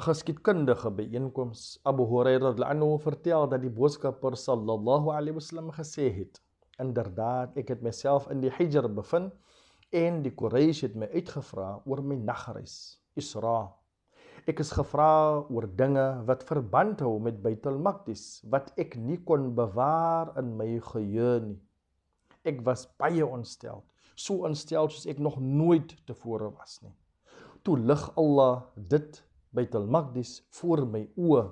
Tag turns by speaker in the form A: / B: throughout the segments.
A: geskiedkundige byeenkoms. Abu Hurairah radhiyallahu vertel dat die boodskapper sallallahu alaihi wasallam gesê het: "Inderdaad, ek het myself in die Hijr bevind en die Quraysh het my uitgevra oor my nagreis, Isra. Ek is gevra oor dinge wat verband hou met Baitul Maqdis wat ek nie kon bewaar in my geheue nie. Ek was baie ontstel, so ontstel soos ek nog nooit tevore was nie. Toe lig Allah dit Baitul Maqdis voor my oë.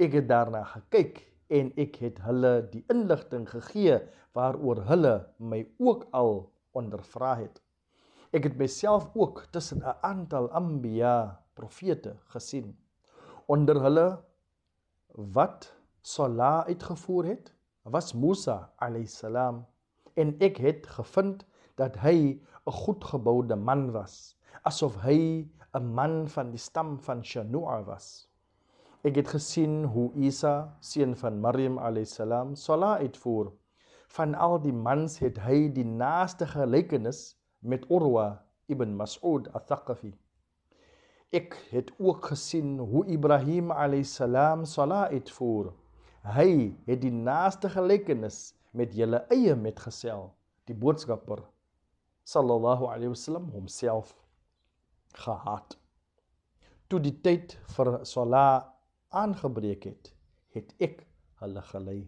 A: Ek het daarna gekyk en ek het hulle die inligting gegee waaroor hulle my ook al ondervra het. Ek het myself ook tussen 'n aantal anbiya, profete gesien. Onder hulle wat Salah uitgevoer het, was Musa alayhisalam en ek het gevind dat hy 'n goedgeboude man was, asof hy 'n man van die stam van Shanua was. Ek het gesien hoe Isa, seun van Maryam alayhisalam, salat uitvoer. Van al die mans het hy die naaste gelykenis met Urwa ibn Mas'ud al-Thaqafi. Ek het ook gesien hoe Ibrahim alayhisalam salat uitvoer. Hy het die naaste gelykenis met julle eie metgesel, die boodskapper sallallahu alayhi wasallam homself gehad. Toe die tyd vir Salah aangebreek het, het ek hulle gelei.